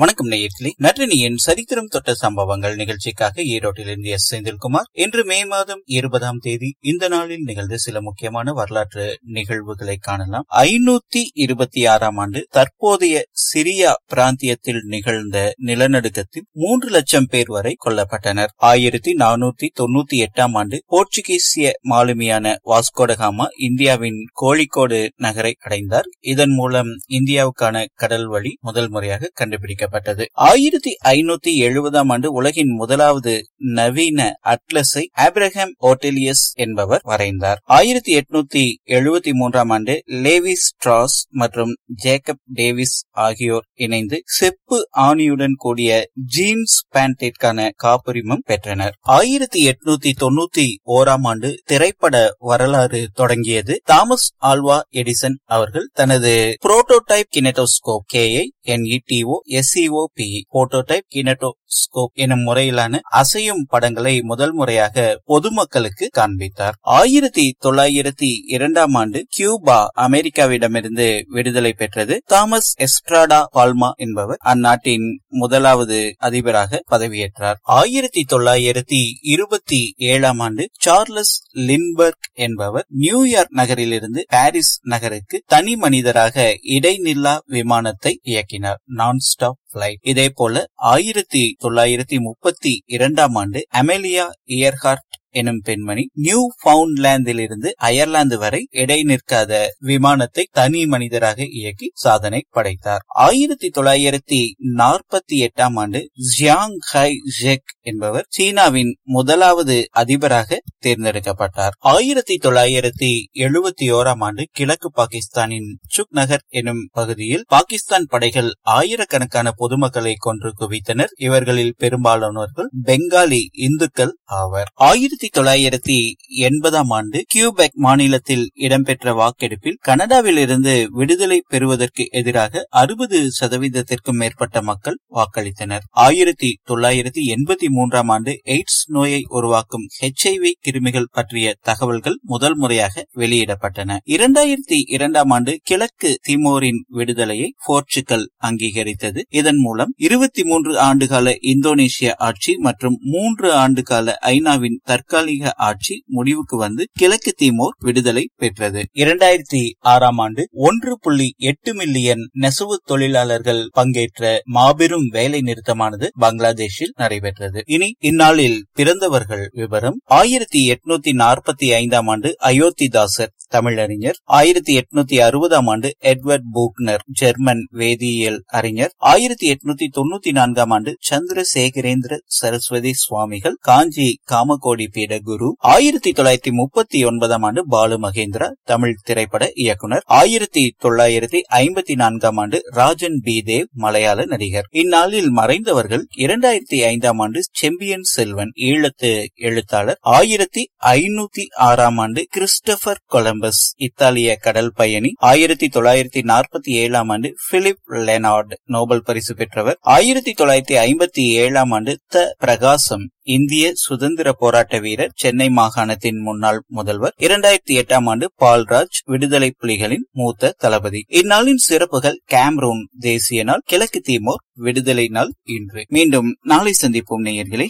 வணக்கம் நேயர்களே. நற்றினியின் சரித்திரம் தொட்ட சம்பவங்கள் நிகழ்ச்சிக்காக ஈரோட்டிலிருந்து எஸ் செந்தில்குமார். இன்று மே மாதம் இருபதாம் தேதி இந்த நாளில் நிகழ்ந்த சில முக்கியமான வரலாற்று நிகழ்வுகளை காணலாம். ஐநூத்தி இருபத்தி ஆறாம் ஆண்டு தற்போதைய சிரியா பிராந்தியத்தில் நிகழ்ந்த நிலநடுக்கத்தில் மூன்று லட்சம் பேர் வரை கொல்லப்பட்டனர். ஆயிரத்தி நானூத்தி தொன்னூத்தி எட்டாம் ஆண்டு போர்ச்சுகீசிய மாலுமியான வாஸ்கோடகாமா இந்தியாவின் கோழிக்கோடு நகரை அடைந்தார். இதன் மூலம் இந்தியாவுக்கான கடல் வழி முதல் முறையாக கண்டுபிடிக்கப்பட்டது. ஆயிரத்தி ஐநூத்தி எழுபதாம் ஆண்டு உலகின் முதலாவது நவீன அட்லஸை ஆப்ரஹாம் ஓட்டெலியஸ் என்பவர் வரைந்தார். ஆயிரத்தி எட்நூத்தி எழுபத்தி மூன்றாம் ஆண்டு லேவி ஸ்ட்ராஸ் மற்றும் ஜேக்கப் டேவிஸ் ஆகியோர் இணைந்து செப்பு ஆணியுடன் கூடிய ஜீன்ஸ் பேண்டிற்கான காப்புரிமம் பெற்றனர். ஆயிரத்தி எட்நூத்தி தொன்னூத்தி ஓராம் ஆண்டு திரைப்பட வரலாறு தொடங்கியது தாமஸ் ஆல்வா எடிசன் அவர்கள் தனது புரோட்டோடைப் கினெட்டோஸ்கோப் கேயை என்இடிஓ எஸ்சிஓபி போட்டோடைப் ஸ்கோப் எனும் முறையிலான அசையும் படங்களை முதல் முறையாக பொதுமக்களுக்கு காண்பித்தார். ஆயிரத்தி தொள்ளாயிரத்தி இரண்டாம் ஆண்டு கியூபா அமெரிக்காவிடமிருந்து விடுதலை பெற்றது தாமஸ் எஸ்ட்ராடா பால்மா என்பவர் அந்நாட்டின் முதலாவது அதிபராக பதவியேற்றார். ஆயிரத்தி தொள்ளாயிரத்தி இருபத்தி ஏழாம் ஆண்டு சார்லஸ் லின்பர்க் என்பவர் நியூயார்க் நகரிலிருந்து பாரிஸ் நகருக்கு தனி மனிதராக இடைநில்லா விமானத்தை இயக்கினார். நான் ஸ்டாப் பிளைட் இதே போல ஆயிரத்தி தொள்ளாயிரத்தி முப்பத்தி இரண்டாம் ஆண்டு அமெலியா இயர்ஹார்ட் எனும் பெண்மணி நியூ பவுண்ட்லாந்திலிருந்து அயர்லாந்து வரை இடை நிற்காத விமானத்தை தனி மனிதராக இயக்கி சாதனை படைத்தார். ஆயிரத்தி தொள்ளாயிரத்தி நாற்பத்தி எட்டாம் ஆண்டு ஜியாங் ஹை ஜெக் என்பவர் சீனாவின் முதலாவது அதிபராக தேர்ந்தெடுக்கப்பட்டார். ஆயிரத்தி தொள்ளாயிரத்தி எழுபத்தி ஓராம் ஆண்டு கிழக்கு பாகிஸ்தானின் சுக் நகர் எனும் பகுதியில் பாகிஸ்தான் படைகள் ஆயிரக்கணக்கான பொதுமக்களை கொன்று குவித்தனர். இவர்களில் பெரும்பாலானோர்கள் பெங்காலி இந்துக்கள் ஆவர். ஆயிரத்தி தொள்ளாயிரத்தி எண்பதாம் ஆண்டு கியூபெக் மாநிலத்தில் இடம்பெற்ற வாக்கெடுப்பில் கனடாவில் இருந்து விடுதலை பெறுவதற்கு எதிராக அறுபது சதவீதத்திற்கும் மேற்பட்ட மக்கள் வாக்களித்தனர். ஆயிரத்தி தொள்ளாயிரத்தி எண்பத்தி மூன்றாம் ஆண்டு எய்ட்ஸ் நோயை உருவாக்கும் ஹெச்ஐவி கிருமிகள் பற்றிய தகவல்கள் முதல் முறையாக வெளியிடப்பட்டன. இரண்டாயிரத்தி இரண்டாம் ஆண்டு கிழக்கு திமோரின் விடுதலையை போர்ச்சுகல் அங்கீகரித்தது. இதன் மூலம் இருபத்தி மூன்று ஆண்டுகால இந்தோனேஷிய ஆட்சி மற்றும் மூன்று ஆண்டுகால ஐநாவின் தற்காலிக ஆட்சி முடிவுக்கு வந்து கிழக்கு திமோர் விடுதலை பெற்றது. இரண்டாயிரத்தி ஆறாம் ஆண்டு ஒன்று புள்ளி எட்டு மில்லியன் நெசவு தொழிலாளர்கள் பங்கேற்ற மாபெரும் வேலை நிறுத்தமானது பங்களாதேஷில் நடைபெற்றது. இனி இந்நாளில் பிறந்தவர்கள் விவரம். ஆயிரத்தி எட்நூத்தி நாற்பத்தி ஐந்தாம் ஆண்டு அயோத்திதாசர் தமிழறிஞர். ஆயிரத்தி எட்நூத்தி அறுபதாம் ஆண்டு எட்வர்ட் பூக்னர் ஜெர்மன் வேதியியல் அறிஞர். ஆயிரத்தி எட்நூத்தி தொண்ணூத்தி நான்காம் ஆண்டு சந்திரசேகரேந்திர சரஸ்வதி சுவாமிகள் காஞ்சி காமகோடி பீட குரு. ஆயிரத்தி தொள்ளாயிரத்தி முப்பத்தி ஒன்பதாம் ஆண்டு பாலு மகேந்திரா தமிழ் திரைப்பட இயக்குனர். ஆயிரத்தி தொள்ளாயிரத்தி ஐம்பத்தி நான்காம் ஆண்டு ராஜன் பி. தேவ் மலையாள நடிகர். இந்நாளில் மறைந்தவர்கள் இரண்டாயிரத்தி ஐந்தாம் ஆண்டு செம்பியன் செல்வன் ஈழத்து எழுத்தாளர். ஆயிரத்தி ஐநூத்தி ஆறாம் ஆண்டு கிறிஸ்டபர் கொலம்பஸ் இத்தாலிய கடல் பயணி. ஆயிரத்தி தொள்ளாயிரத்தி நாற்பத்தி ஏழாம் ஆண்டு பிலிப் லெனார்ட் நோபல் பரிசு பெற்றவர். ஆயிரத்தி தொள்ளாயிரத்தி ஐம்பத்தி ஏழாம் ஆண்டு த பிரகாசம் இந்திய சுதந்திர போராட்ட வீரர் சென்னை மாகாணத்தின் முன்னாள் முதல்வர் இரண்டாயிரத்தி எட்டாம் ஆண்டு பால்ராஜ் விடுதலை புலிகளின் மூத்த தளபதி. இந்நாளின் சிறப்புகள் கேம்ரூன் தேசிய நாள் கிழக்கு தீமோர் விடுதலை நாள் இன்று. மீண்டும் நாளை சந்திப்போம் நேயர்களே.